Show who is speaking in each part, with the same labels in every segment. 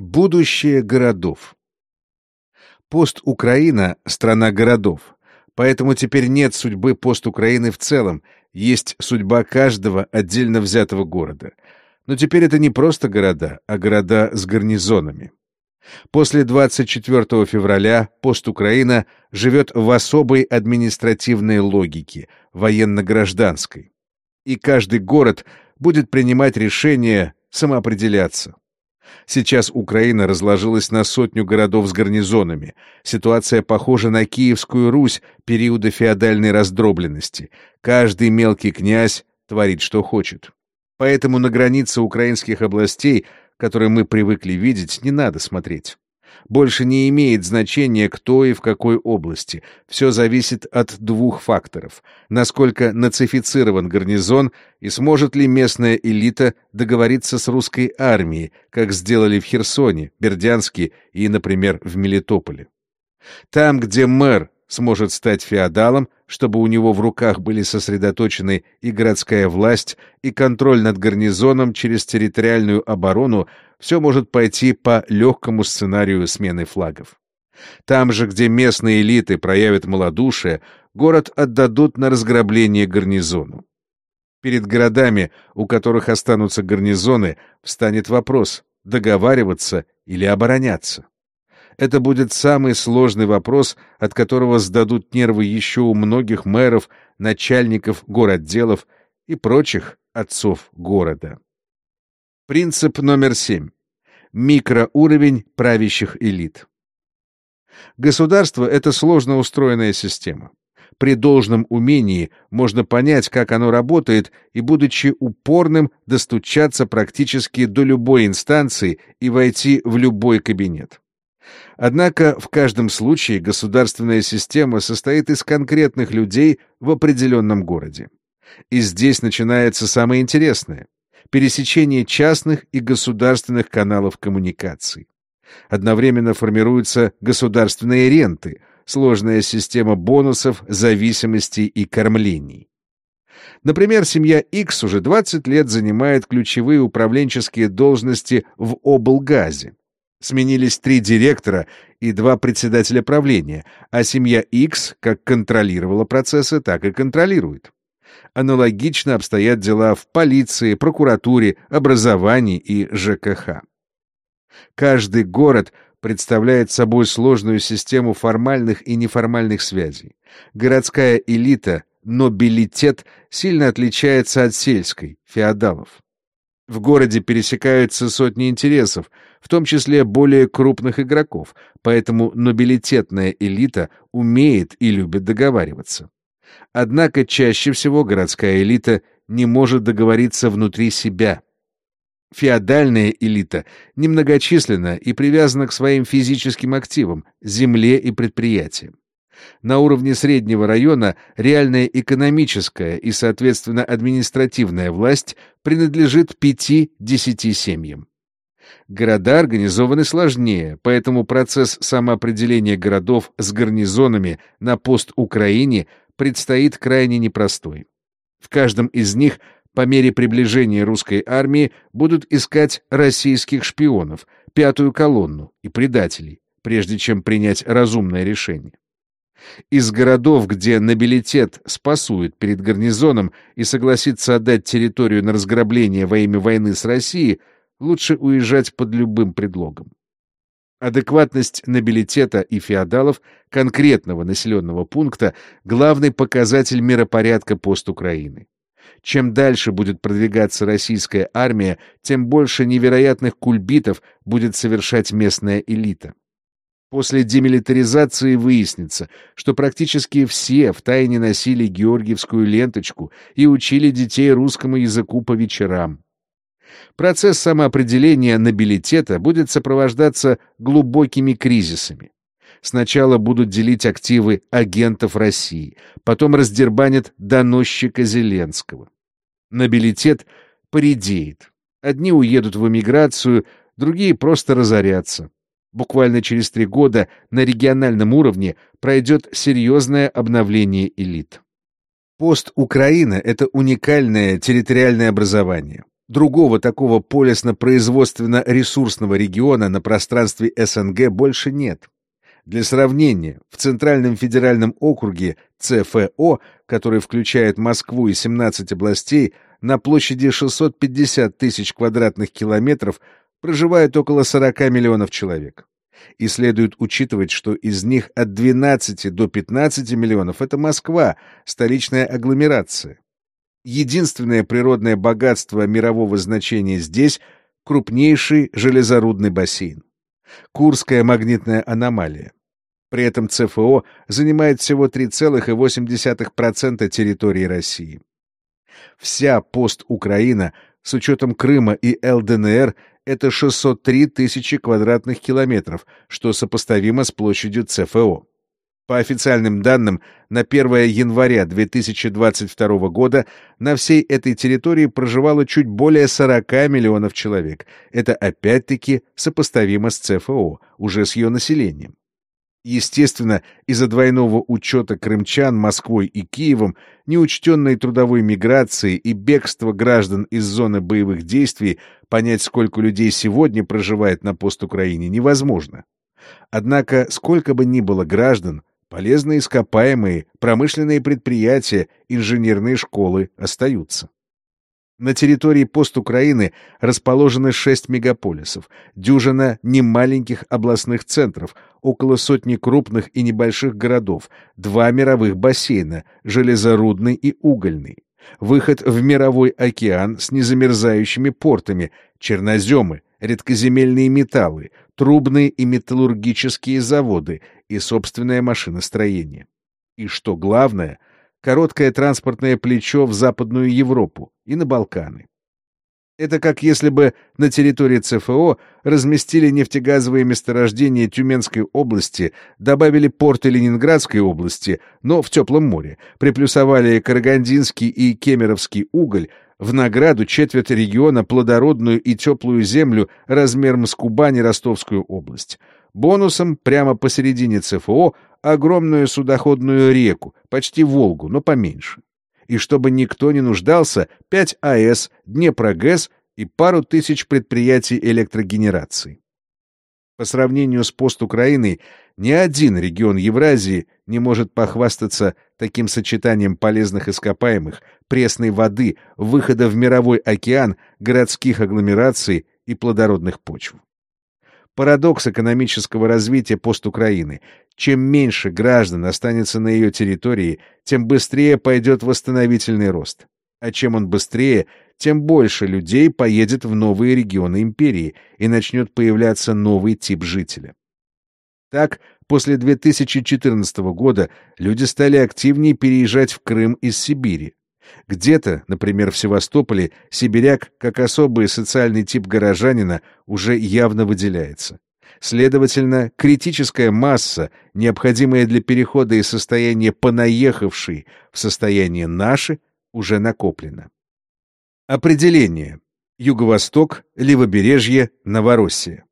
Speaker 1: Будущее городов. Пост-Украина — страна городов. Поэтому теперь нет судьбы пост-Украины в целом, есть судьба каждого отдельно взятого города. Но теперь это не просто города, а города с гарнизонами. После 24 февраля пост-Украина живет в особой административной логике, военно-гражданской. И каждый город будет принимать решение самоопределяться. Сейчас Украина разложилась на сотню городов с гарнизонами. Ситуация похожа на Киевскую Русь периода феодальной раздробленности. Каждый мелкий князь творит, что хочет. Поэтому на границы украинских областей, которые мы привыкли видеть, не надо смотреть. Больше не имеет значения, кто и в какой области. Все зависит от двух факторов. Насколько нацифицирован гарнизон и сможет ли местная элита договориться с русской армией, как сделали в Херсоне, Бердянске и, например, в Мелитополе. Там, где мэр сможет стать феодалом, чтобы у него в руках были сосредоточены и городская власть, и контроль над гарнизоном через территориальную оборону, все может пойти по легкому сценарию смены флагов. Там же, где местные элиты проявят малодушие, город отдадут на разграбление гарнизону. Перед городами, у которых останутся гарнизоны, встанет вопрос, договариваться или обороняться. Это будет самый сложный вопрос, от которого сдадут нервы еще у многих мэров, начальников городделов и прочих отцов города. Принцип номер семь. Микроуровень правящих элит. Государство — это сложно устроенная система. При должном умении можно понять, как оно работает, и, будучи упорным, достучаться практически до любой инстанции и войти в любой кабинет. Однако в каждом случае государственная система состоит из конкретных людей в определенном городе. И здесь начинается самое интересное — пересечение частных и государственных каналов коммуникаций. Одновременно формируются государственные ренты, сложная система бонусов, зависимостей и кормлений. Например, семья X уже 20 лет занимает ключевые управленческие должности в облгазе. Сменились три директора и два председателя правления, а семья X как контролировала процессы, так и контролирует. Аналогично обстоят дела в полиции, прокуратуре, образовании и ЖКХ. Каждый город представляет собой сложную систему формальных и неформальных связей. Городская элита, нобилитет, сильно отличается от сельской, феодалов. В городе пересекаются сотни интересов, в том числе более крупных игроков, поэтому нобилитетная элита умеет и любит договариваться. Однако чаще всего городская элита не может договориться внутри себя. Феодальная элита немногочисленна и привязана к своим физическим активам, земле и предприятиям. На уровне среднего района реальная экономическая и, соответственно, административная власть принадлежит 5-10 семьям. Города организованы сложнее, поэтому процесс самоопределения городов с гарнизонами на пост Украине предстоит крайне непростой. В каждом из них по мере приближения русской армии будут искать российских шпионов, пятую колонну и предателей, прежде чем принять разумное решение. Из городов, где нобилитет спасует перед гарнизоном и согласится отдать территорию на разграбление во имя войны с Россией, лучше уезжать под любым предлогом. Адекватность нобилитета и феодалов конкретного населенного пункта — главный показатель миропорядка пост-Украины. Чем дальше будет продвигаться российская армия, тем больше невероятных кульбитов будет совершать местная элита. После демилитаризации выяснится, что практически все втайне носили георгиевскую ленточку и учили детей русскому языку по вечерам. Процесс самоопределения нобилитета будет сопровождаться глубокими кризисами. Сначала будут делить активы агентов России, потом раздербанят доносчика Зеленского. Нобилитет поредеет. Одни уедут в эмиграцию, другие просто разорятся. Буквально через три года на региональном уровне пройдет серьезное обновление элит. Пост Украина — это уникальное территориальное образование. Другого такого полисно-производственно-ресурсного региона на пространстве СНГ больше нет. Для сравнения, в Центральном федеральном округе ЦФО, который включает Москву и 17 областей, на площади 650 тысяч квадратных километров проживает около 40 миллионов человек. И следует учитывать, что из них от 12 до 15 миллионов — это Москва, столичная агломерация. Единственное природное богатство мирового значения здесь — крупнейший железорудный бассейн. Курская магнитная аномалия. При этом ЦФО занимает всего 3,8% территории России. Вся пост-Украина, с учетом Крыма и ЛДНР, это 603 тысячи квадратных километров, что сопоставимо с площадью ЦФО. По официальным данным, на 1 января 2022 года на всей этой территории проживало чуть более 40 миллионов человек. Это опять-таки сопоставимо с ЦФО, уже с ее населением. Естественно, из-за двойного учета крымчан Москвой и Киевом, неучтенной трудовой миграции и бегства граждан из зоны боевых действий, понять, сколько людей сегодня проживает на пост-Украине, невозможно. Однако, сколько бы ни было граждан, Полезные ископаемые, промышленные предприятия, инженерные школы остаются. На территории пост-Украины расположены шесть мегаполисов, дюжина немаленьких областных центров, около сотни крупных и небольших городов, два мировых бассейна, железорудный и угольный, выход в мировой океан с незамерзающими портами, черноземы, редкоземельные металлы, трубные и металлургические заводы и собственное машиностроение. И что главное, короткое транспортное плечо в Западную Европу и на Балканы. Это как если бы на территории ЦФО разместили нефтегазовые месторождения Тюменской области, добавили порты Ленинградской области, но в теплом море, приплюсовали Карагандинский и Кемеровский уголь, в награду четверть региона плодородную и теплую землю размером с Кубань и Ростовскую область. Бонусом прямо посередине ЦФО огромную судоходную реку, почти Волгу, но поменьше. И чтобы никто не нуждался, 5 АЭС, Днепрогэс и пару тысяч предприятий электрогенерации. По сравнению с пост-Украиной, ни один регион Евразии не может похвастаться таким сочетанием полезных ископаемых, пресной воды, выхода в мировой океан, городских агломераций и плодородных почв. Парадокс экономического развития пост-Украины. Чем меньше граждан останется на ее территории, тем быстрее пойдет восстановительный рост. А чем он быстрее, тем больше людей поедет в новые регионы империи и начнет появляться новый тип жителя. Так, после 2014 года люди стали активнее переезжать в Крым из Сибири. Где-то, например, в Севастополе, сибиряк, как особый социальный тип горожанина, уже явно выделяется. Следовательно, критическая масса, необходимая для перехода из состояния «понаехавший» в состояние «наши», уже накоплена. Определение. Юго-Восток, Левобережье, Новороссия.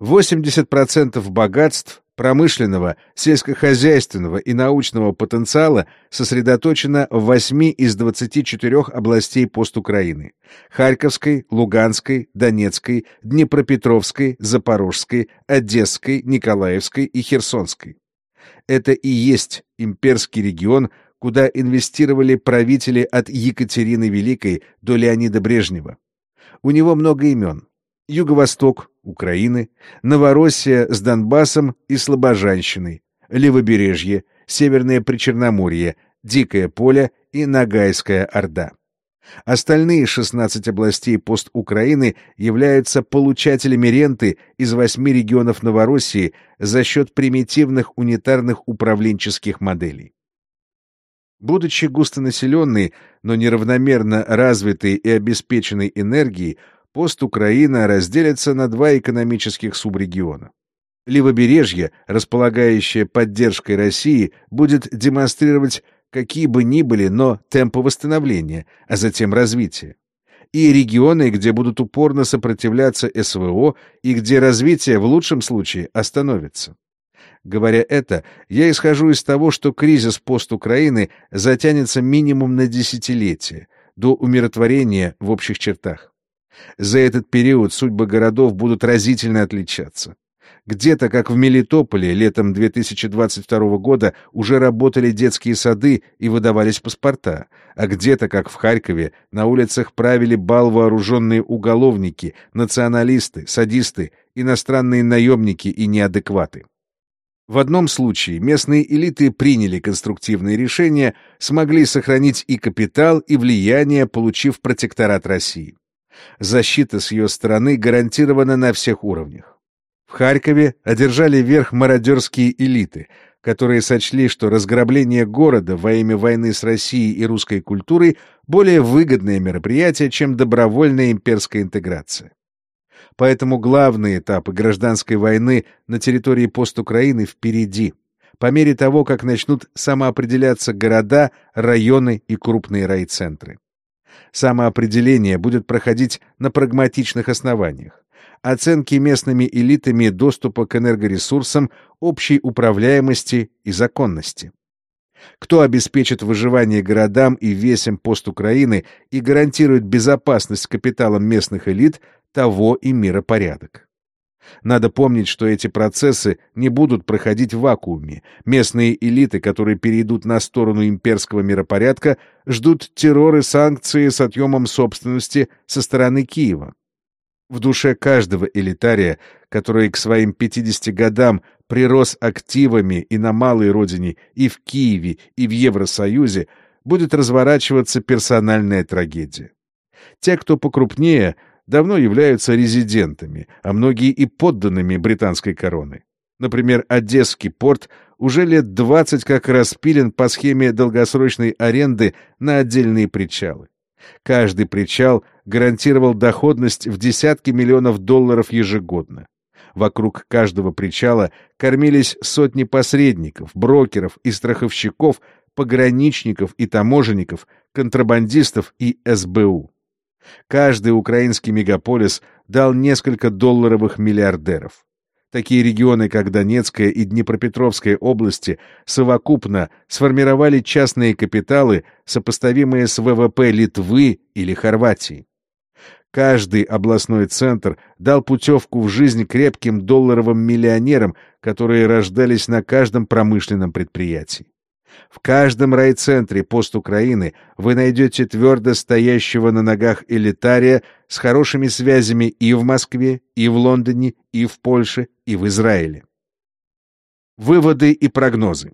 Speaker 1: 80% богатств промышленного, сельскохозяйственного и научного потенциала сосредоточено в 8 из 24 областей пост-Украины – Харьковской, Луганской, Донецкой, Днепропетровской, Запорожской, Одесской, Николаевской и Херсонской. Это и есть имперский регион, куда инвестировали правители от Екатерины Великой до Леонида Брежнева. У него много имен. Юго-Восток Украины, Новороссия с Донбассом и Слобожанщиной, Левобережье, Северное Причерноморье, Дикое поле и Ногайская Орда. Остальные 16 областей пост-Украины являются получателями ренты из восьми регионов Новороссии за счет примитивных унитарных управленческих моделей. Будучи густонаселенной, но неравномерно развитой и обеспеченной энергией, пост-Украина разделится на два экономических субрегиона. Левобережье, располагающее поддержкой России, будет демонстрировать какие бы ни были, но темпы восстановления, а затем развития. И регионы, где будут упорно сопротивляться СВО и где развитие в лучшем случае остановится. Говоря это, я исхожу из того, что кризис пост-Украины затянется минимум на десятилетие, до умиротворения в общих чертах. За этот период судьбы городов будут разительно отличаться. Где-то, как в Мелитополе, летом 2022 года уже работали детские сады и выдавались паспорта, а где-то, как в Харькове, на улицах правили бал вооруженные уголовники, националисты, садисты, иностранные наемники и неадекваты. В одном случае местные элиты приняли конструктивные решения, смогли сохранить и капитал, и влияние, получив протекторат России. Защита с ее стороны гарантирована на всех уровнях. В Харькове одержали верх мародерские элиты, которые сочли, что разграбление города во имя войны с Россией и русской культурой более выгодное мероприятие, чем добровольная имперская интеграция. Поэтому главные этапы гражданской войны на территории постукраины впереди, по мере того, как начнут самоопределяться города, районы и крупные райцентры. Самоопределение будет проходить на прагматичных основаниях оценки местными элитами доступа к энергоресурсам, общей управляемости и законности. Кто обеспечит выживание городам и весям постукраины и гарантирует безопасность капиталам местных элит, того и миропорядок. Надо помнить, что эти процессы не будут проходить в вакууме. Местные элиты, которые перейдут на сторону имперского миропорядка, ждут террор и санкции с отъемом собственности со стороны Киева. В душе каждого элитария, который к своим 50 годам прирос активами и на малой родине, и в Киеве, и в Евросоюзе, будет разворачиваться персональная трагедия. Те, кто покрупнее, давно являются резидентами, а многие и подданными британской короны. Например, Одесский порт уже лет 20 как распилен по схеме долгосрочной аренды на отдельные причалы. Каждый причал гарантировал доходность в десятки миллионов долларов ежегодно. Вокруг каждого причала кормились сотни посредников, брокеров и страховщиков, пограничников и таможенников, контрабандистов и СБУ. Каждый украинский мегаполис дал несколько долларовых миллиардеров. Такие регионы, как Донецкая и Днепропетровская области, совокупно сформировали частные капиталы, сопоставимые с ВВП Литвы или Хорватии. Каждый областной центр дал путевку в жизнь крепким долларовым миллионерам, которые рождались на каждом промышленном предприятии. В каждом райцентре пост Украины вы найдете твердо стоящего на ногах элитария с хорошими связями и в Москве, и в Лондоне, и в Польше, и в Израиле. Выводы и прогнозы.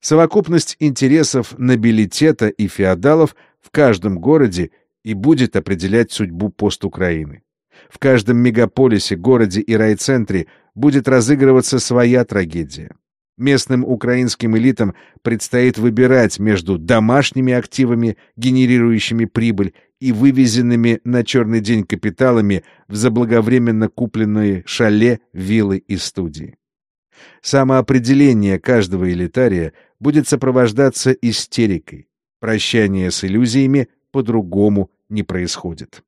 Speaker 1: Совокупность интересов нобилитета и феодалов в каждом городе и будет определять судьбу пост Украины. В каждом мегаполисе, городе и райцентре будет разыгрываться своя трагедия. Местным украинским элитам предстоит выбирать между домашними активами, генерирующими прибыль, и вывезенными на черный день капиталами в заблаговременно купленные шале, виллы и студии. Самоопределение каждого элитария будет сопровождаться истерикой. Прощание с иллюзиями по-другому не происходит.